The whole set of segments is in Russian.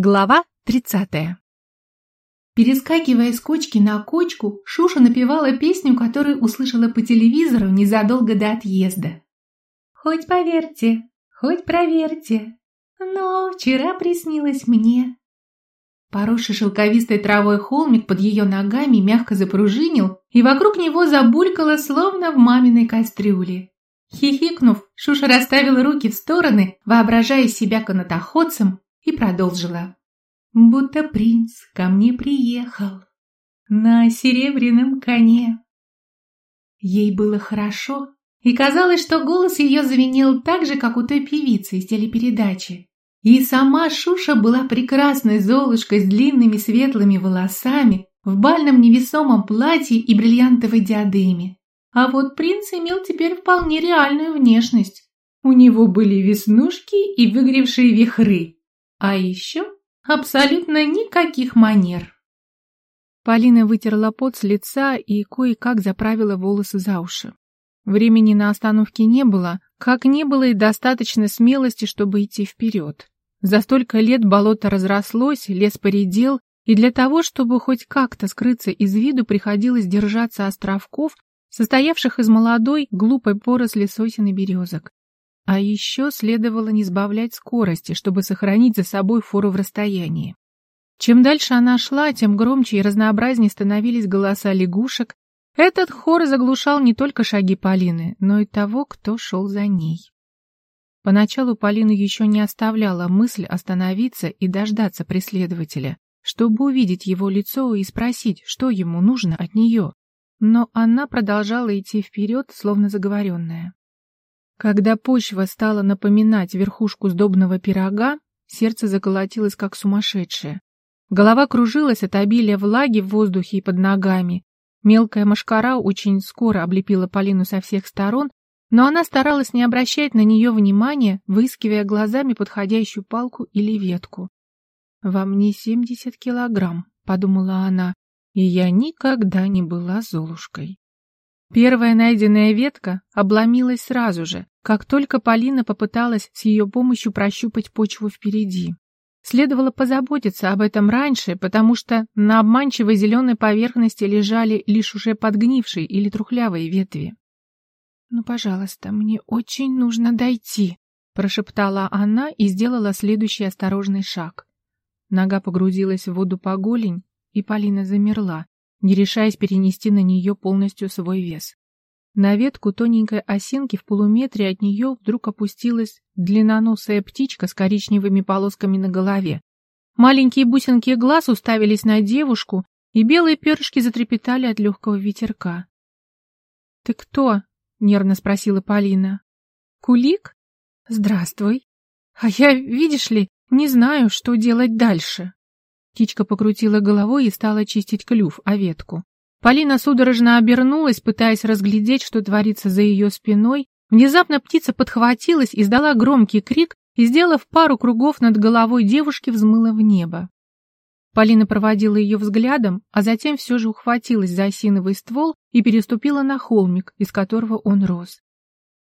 Глава 30. Перескакивая с кочки на кочку, Шуша напевала песню, которую услышала по телевизору незадолго до отъезда. «Хоть поверьте, хоть проверьте, но вчера приснилось мне». Поросший шелковистой травой холмик под ее ногами мягко запружинил, и вокруг него забулькало, словно в маминой кастрюле. Хихикнув, Шуша расставила руки в стороны, воображая себя канатоходцем и продолжила. Будто принц ко мне приехал на серебряном коне. Ей было хорошо, и казалось, что голос ее звенел так же, как у той певицы из телепередачи. И сама Шуша была прекрасной золушкой с длинными светлыми волосами, в бальном невесомом платье и бриллиантовой диадеме. А вот принц имел теперь вполне реальную внешность. У него были веснушки и выгревшие вихры, а еще абсолютно никаких манер. Полина вытерла пот с лица и кое-как заправила волосы за уши. Времени на остановки не было, как не было и достаточно смелости, чтобы идти вперед. За столько лет болото разрослось, лес поредел, и для того, чтобы хоть как-то скрыться из виду, приходилось держаться островков, состоявших из молодой, глупой поросли сосен и березок. А еще следовало не сбавлять скорости, чтобы сохранить за собой фору в расстоянии. Чем дальше она шла, тем громче и разнообразнее становились голоса лягушек. Этот хор заглушал не только шаги Полины, но и того, кто шел за ней. Поначалу Полину еще не оставляла мысль остановиться и дождаться преследователя, чтобы увидеть его лицо и спросить, что ему нужно от нее. Но она продолжала идти вперед, словно заговоренная. Когда почва стала напоминать верхушку сдобного пирога, сердце заколотилось как сумасшедшее. Голова кружилась от обилия влаги в воздухе и под ногами. Мелкая мошкара очень скоро облепила Полину со всех сторон, но она старалась не обращать на нее внимания, выискивая глазами подходящую палку или ветку. «Во мне семьдесят килограмм», — подумала она, — «и я никогда не была Золушкой». Первая найденная ветка обломилась сразу же, как только Полина попыталась с ее помощью прощупать почву впереди. Следовало позаботиться об этом раньше, потому что на обманчивой зеленой поверхности лежали лишь уже подгнившие или трухлявые ветви. «Ну, пожалуйста, мне очень нужно дойти», — прошептала она и сделала следующий осторожный шаг. Нога погрузилась в воду по голень, и Полина замерла, не решаясь перенести на нее полностью свой вес. На ветку тоненькой осинки в полуметре от нее вдруг опустилась длинноносая птичка с коричневыми полосками на голове. Маленькие бусинки глаз уставились на девушку, и белые перышки затрепетали от легкого ветерка. — Ты кто? — нервно спросила Полина. — Кулик? Здравствуй. А я, видишь ли, не знаю, что делать дальше. Птичка покрутила головой и стала чистить клюв о ветку. Полина судорожно обернулась, пытаясь разглядеть, что творится за ее спиной. Внезапно птица подхватилась, издала громкий крик и, сделав пару кругов над головой девушки, взмыла в небо. Полина проводила ее взглядом, а затем все же ухватилась за осиновый ствол и переступила на холмик, из которого он рос.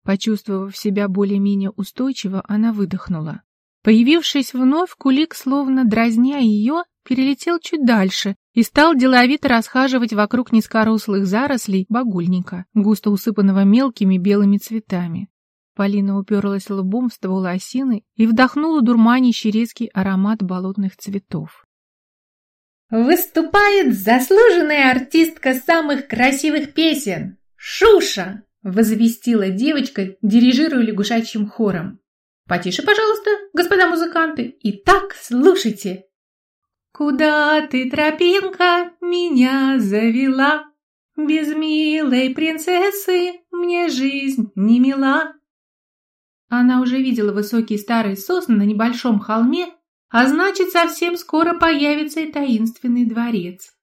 Почувствовав себя более-менее устойчиво, она выдохнула. Появившись вновь, Кулик, словно дразня ее, перелетел чуть дальше и стал деловито расхаживать вокруг низкорослых зарослей багульника, густо усыпанного мелкими белыми цветами. Полина уперлась лбом в ствол осины и вдохнула дурманящий резкий аромат болотных цветов. «Выступает заслуженная артистка самых красивых песен! Шуша!» — возвестила девочка, дирижируя лягушачьим хором. «Потише, пожалуйста, господа музыканты. Итак, слушайте!» Куда ты, тропинка, меня завела? Без милой принцессы мне жизнь не мила. Она уже видела высокие старые сосны на небольшом холме, а значит, совсем скоро появится и таинственный дворец.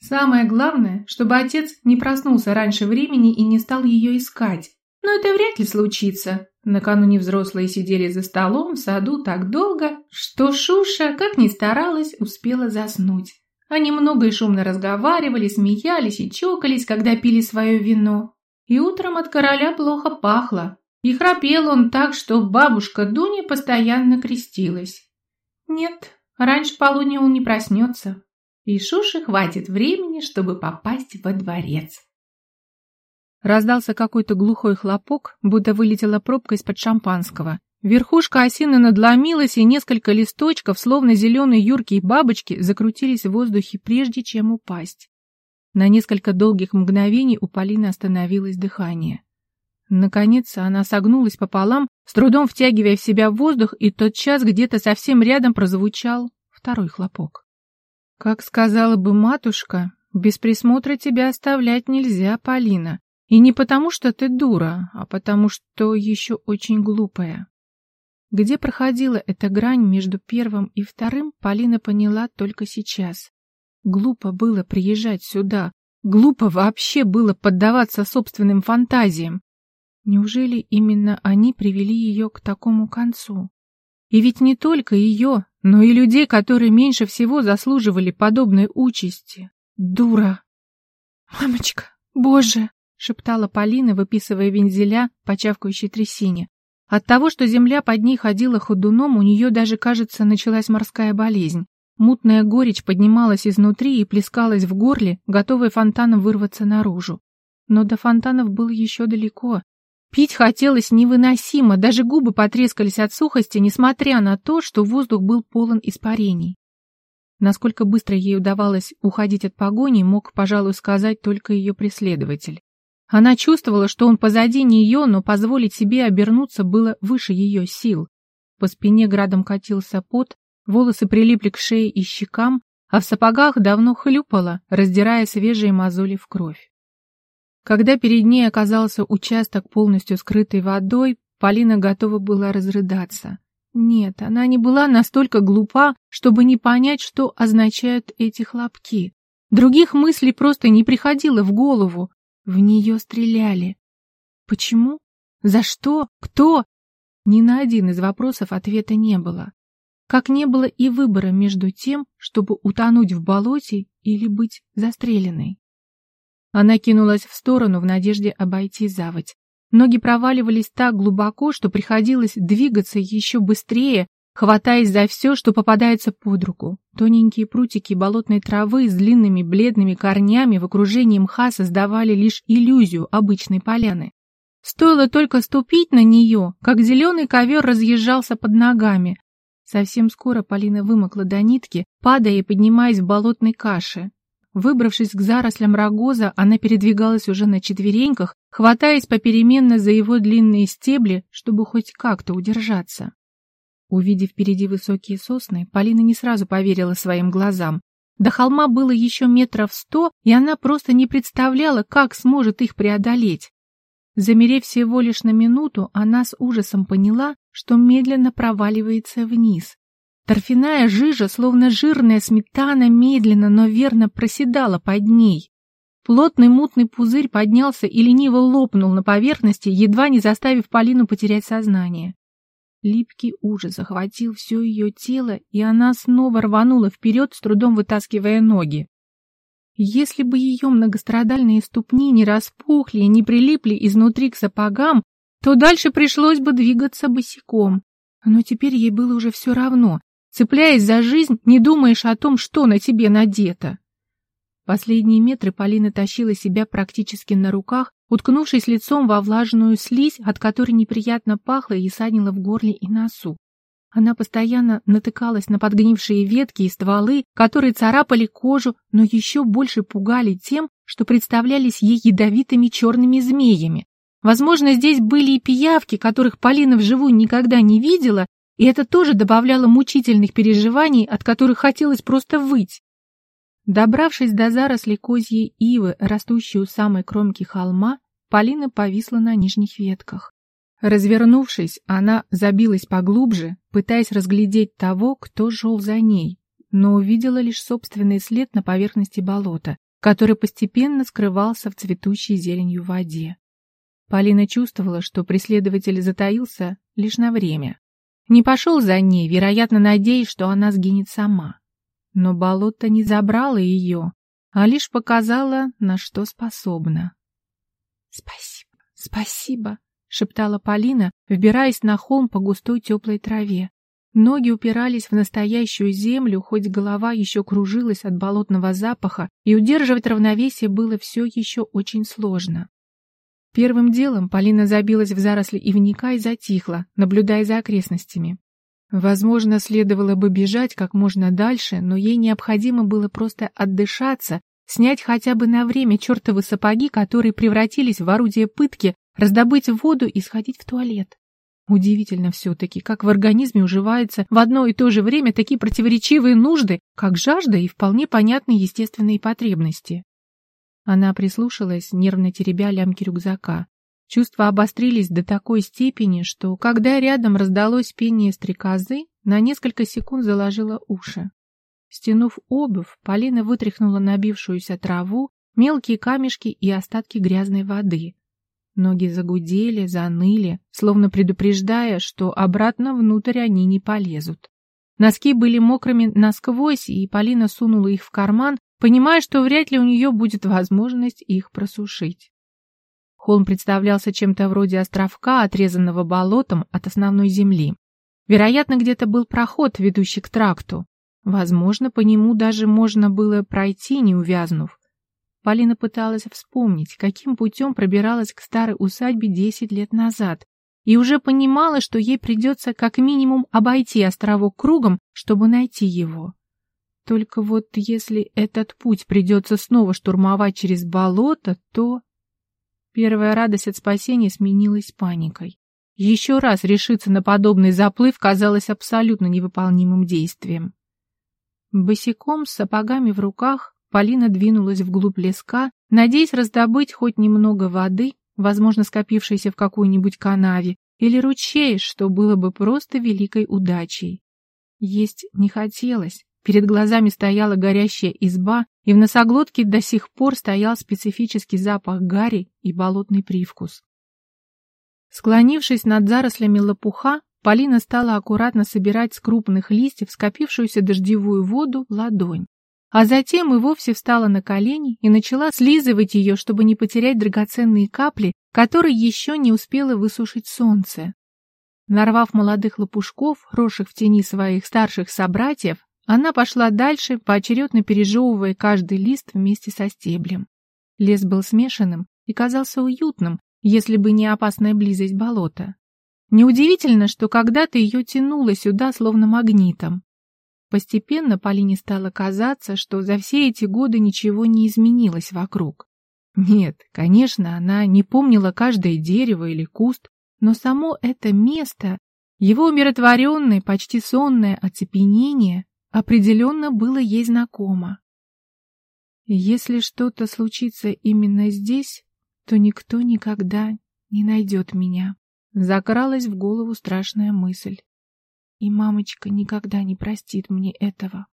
Самое главное, чтобы отец не проснулся раньше времени и не стал ее искать. Но это вряд ли случится. Накануне взрослые сидели за столом в саду так долго, что Шуша, как ни старалась, успела заснуть. Они много и шумно разговаривали, смеялись и чокались, когда пили свое вино. И утром от короля плохо пахло. И храпел он так, что бабушка Дуня постоянно крестилась. Нет, Раньше полудня он не проснется, и Шуше хватит времени, чтобы попасть во дворец. Раздался какой-то глухой хлопок, будто вылетела пробка из-под шампанского. Верхушка осины надломилась, и несколько листочков, словно зеленые юркие бабочки, закрутились в воздухе, прежде чем упасть. На несколько долгих мгновений у Полины остановилось дыхание. Наконец она согнулась пополам, с трудом втягивая в себя воздух, и тотчас где-то совсем рядом прозвучал второй хлопок. Как сказала бы матушка, без присмотра тебя оставлять нельзя, Полина. И не потому, что ты дура, а потому, что еще очень глупая. Где проходила эта грань между первым и вторым, Полина поняла только сейчас. Глупо было приезжать сюда, глупо вообще было поддаваться собственным фантазиям. Неужели именно они привели ее к такому концу? И ведь не только ее, но и людей, которые меньше всего заслуживали подобной участи. Дура! «Мамочка, боже!» — шептала Полина, выписывая вензеля по чавкающей трясине. От того, что земля под ней ходила ходуном, у нее даже, кажется, началась морская болезнь. Мутная горечь поднималась изнутри и плескалась в горле, готовая фонтаном вырваться наружу. Но до фонтанов было еще далеко. Пить хотелось невыносимо, даже губы потрескались от сухости, несмотря на то, что воздух был полон испарений. Насколько быстро ей удавалось уходить от погони, мог, пожалуй, сказать только ее преследователь. Она чувствовала, что он позади нее, но позволить себе обернуться было выше ее сил. По спине градом катился пот, волосы прилипли к шее и щекам, а в сапогах давно хлюпало, раздирая свежие мозоли в кровь. Когда перед ней оказался участок, полностью скрытый водой, Полина готова была разрыдаться. Нет, она не была настолько глупа, чтобы не понять, что означают эти хлопки. Других мыслей просто не приходило в голову, в нее стреляли. Почему? За что? Кто? Ни на один из вопросов ответа не было. Как не было и выбора между тем, чтобы утонуть в болоте или быть застреленной. Она кинулась в сторону в надежде обойти заводь. Ноги проваливались так глубоко, что приходилось двигаться еще быстрее, хватаясь за все, что попадается под руку. Тоненькие прутики болотной травы с длинными бледными корнями в окружении мха создавали лишь иллюзию обычной поляны. Стоило только ступить на нее, как зеленый ковер разъезжался под ногами. Совсем скоро Полина вымокла до нитки, падая и поднимаясь в болотной каше. Выбравшись к зарослям рогоза, она передвигалась уже на четвереньках, хватаясь попеременно за его длинные стебли, чтобы хоть как-то удержаться. Увидев впереди высокие сосны, Полина не сразу поверила своим глазам. До холма было еще метров сто, и она просто не представляла, как сможет их преодолеть. Замерев всего лишь на минуту, она с ужасом поняла, что медленно проваливается вниз. Торфяная жижа, словно жирная сметана, медленно, но верно проседала под ней. Плотный мутный пузырь поднялся и лениво лопнул на поверхности, едва не заставив Полину потерять сознание. Липкий ужас захватил все ее тело, и она снова рванула вперед, с трудом вытаскивая ноги. Если бы ее многострадальные ступни не распухли и не прилипли изнутри к сапогам, то дальше пришлось бы двигаться босиком. Но теперь ей было уже все равно. Цепляясь за жизнь, не думаешь о том, что на тебе надето. Последние метры Полина тащила себя практически на руках, уткнувшись лицом во влажную слизь, от которой неприятно пахло и саднило в горле и носу. Она постоянно натыкалась на подгнившие ветки и стволы, которые царапали кожу, но еще больше пугали тем, что представлялись ей ядовитыми черными змеями. Возможно, здесь были и пиявки, которых Полина вживую никогда не видела, и это тоже добавляло мучительных переживаний, от которых хотелось просто выть. Добравшись до зарослей козьей ивы, растущей у самой кромки холма, Полина повисла на нижних ветках. Развернувшись, она забилась поглубже, пытаясь разглядеть того, кто шел за ней, но увидела лишь собственный след на поверхности болота, который постепенно скрывался в цветущей зеленью воде. Полина чувствовала, что преследователь затаился лишь на время. Не пошел за ней, вероятно, надеясь, что она сгинет сама. Но болото не забрало ее, а лишь показало, на что способна. «Спасибо, спасибо», — шептала Полина, вбираясь на холм по густой теплой траве. Ноги упирались в настоящую землю, хоть голова еще кружилась от болотного запаха, и удерживать равновесие было все еще очень сложно. Первым делом Полина забилась в заросли ивника и затихла, наблюдая за окрестностями. Возможно, следовало бы бежать как можно дальше, но ей необходимо было просто отдышаться, снять хотя бы на время чертовы сапоги, которые превратились в орудие пытки, раздобыть воду и сходить в туалет. Удивительно все-таки, как в организме уживаются в одно и то же время такие противоречивые нужды, как жажда и вполне понятные естественные потребности. Она прислушалась, нервно теребя лямки рюкзака. Чувства обострились до такой степени, что, когда рядом раздалось пение стрекозы, на несколько секунд заложила уши. Стянув обувь, Полина вытряхнула набившуюся траву, мелкие камешки и остатки грязной воды. Ноги загудели, заныли, словно предупреждая, что обратно внутрь они не полезут. Носки были мокрыми насквозь, и Полина сунула их в карман, понимая, что вряд ли у нее будет возможность их просушить. Холм представлялся чем-то вроде островка, отрезанного болотом от основной земли. Вероятно, где-то был проход, ведущий к тракту. Возможно, по нему даже можно было пройти, не увязнув. Полина пыталась вспомнить, каким путем пробиралась к старой усадьбе десять лет назад, и уже понимала, что ей придется как минимум обойти островок кругом, чтобы найти его. Только вот если этот путь придется снова штурмовать через болото, то... Первая радость от спасения сменилась паникой. Еще раз решиться на подобный заплыв казалось абсолютно невыполнимым действием. Босиком, с сапогами в руках, Полина двинулась вглубь леска, надеясь раздобыть хоть немного воды, возможно, скопившейся в какой-нибудь канаве, или ручей, что было бы просто великой удачей. Есть не хотелось. Перед глазами стояла горящая изба, и в носоглотке до сих пор стоял специфический запах гари и болотный привкус. Склонившись над зарослями лопуха, Полина стала аккуратно собирать с крупных листьев скопившуюся дождевую воду в ладонь. А затем и вовсе встала на колени и начала слизывать ее, чтобы не потерять драгоценные капли, которые еще не успело высушить солнце. Нарвав молодых лопушков, росших в тени своих старших собратьев, она пошла дальше, поочередно пережевывая каждый лист вместе со стеблем. Лес был смешанным и казался уютным, если бы не опасная близость болота. Неудивительно, что когда-то ее тянуло сюда словно магнитом. Постепенно Полине стало казаться, что за все эти годы ничего не изменилось вокруг. Нет, конечно, она не помнила каждое дерево или куст, но само это место, его умиротворенное, почти сонное оцепенение, определенно было ей знакомо. Если что-то случится именно здесь, то никто никогда не найдет меня. Закралась в голову страшная мысль. И мамочка никогда не простит мне этого.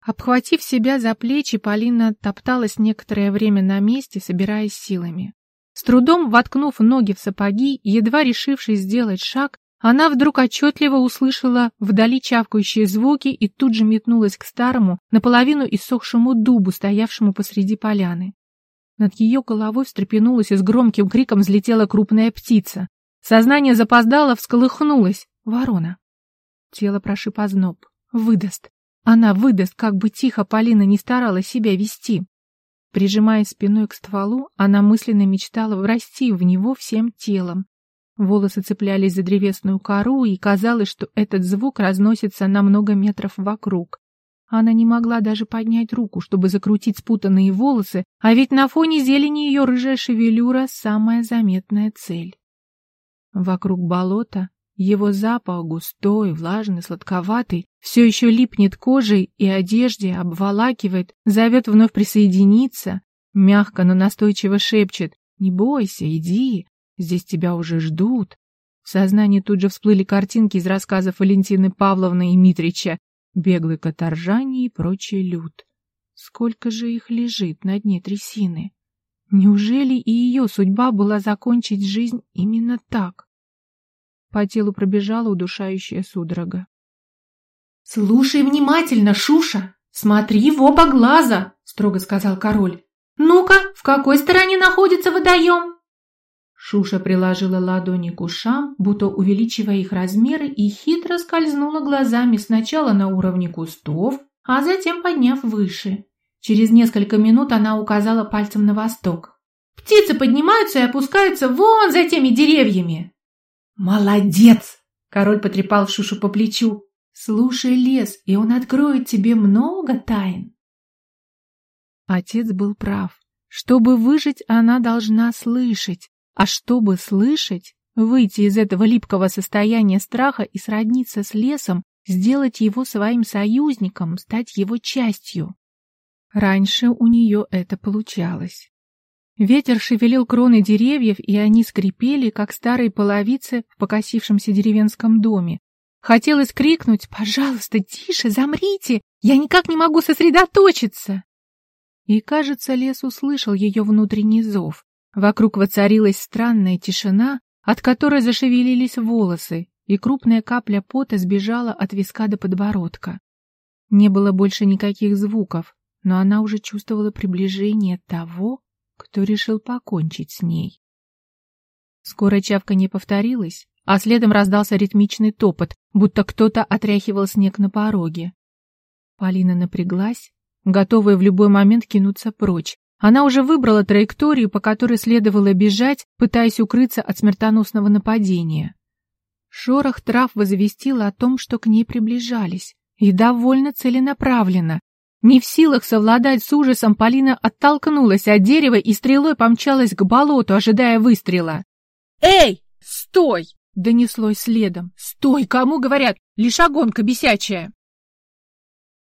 Обхватив себя за плечи, Полина топталась некоторое время на месте, собираясь силами. С трудом воткнув ноги в сапоги, едва решившись сделать шаг, она вдруг отчетливо услышала вдали чавкающие звуки и тут же метнулась к старому, наполовину иссохшему дубу, стоявшему посреди поляны. Над ее головой встрепенулась и с громким криком взлетела крупная птица. Сознание запоздало, всколыхнулось. Ворона. Тело прошиб озноб. Выдаст. Она выдаст, как бы тихо Полина не старалась себя вести. Прижимая спиной к стволу, она мысленно мечтала врасти в него всем телом, Волосы цеплялись за древесную кору, и казалось, что этот звук разносится на много метров вокруг. Она не могла даже поднять руку, чтобы закрутить спутанные волосы, а ведь на фоне зелени ее рыжая шевелюра — самая заметная цель. Вокруг болота его запах густой, влажный, сладковатый, все еще липнет кожей и одежде, обволакивает, зовет вновь присоединиться, мягко, но настойчиво шепчет «Не бойся, иди, Здесь тебя уже ждут. В сознании тут же всплыли картинки из рассказов Валентины Павловны и Митрича, беглый каторжане и прочий люд. Сколько же их лежит на дне трясины? Неужели и ее судьба была закончить жизнь именно так? По телу пробежала удушающая судорога. — Слушай внимательно, Шуша! Смотри в оба глаза! — строго сказал король. — Ну-ка, в какой стороне находится водоем? Шуша приложила ладони к ушам, будто увеличивая их размеры, и хитро скользнула глазами сначала на уровне кустов, а затем подняв выше. Через несколько минут она указала пальцем на восток. «Птицы поднимаются и опускаются вон за теми деревьями!» «Молодец!» – король потрепал Шушу по плечу. «Слушай лес, и он откроет тебе много тайн!» Отец был прав. Чтобы выжить, она должна слышать. А чтобы слышать, выйти из этого липкого состояния страха и сродниться с лесом, сделать его своим союзником, стать его частью. Раньше у нее это получалось. Ветер шевелил кроны деревьев, и они скрипели, как старые половицы в покосившемся деревенском доме. Хотелось крикнуть «Пожалуйста, тише, замрите! Я никак не могу сосредоточиться!» И, кажется, лес услышал ее внутренний зов. Вокруг воцарилась странная тишина, от которой зашевелились волосы, и крупная капля пота сбежала от виска до подбородка. Не было больше никаких звуков, но она уже чувствовала приближение того, кто решил покончить с ней. Скоро чавка не повторилась, а следом раздался ритмичный топот, будто кто-то отряхивал снег на пороге. Полина напряглась, готовая в любой момент кинуться прочь, она уже выбрала траекторию, по которой следовало бежать, пытаясь укрыться от смертоносного нападения. Шорох трав возвестил о том, что к ней приближались, и довольно целенаправленно. Не в силах совладать с ужасом, Полина оттолкнулась от дерева и стрелой помчалась к болоту, ожидая выстрела. «Эй, стой!» — донеслось следом. «Стой! Кому говорят? Лишь огонка бесячая!»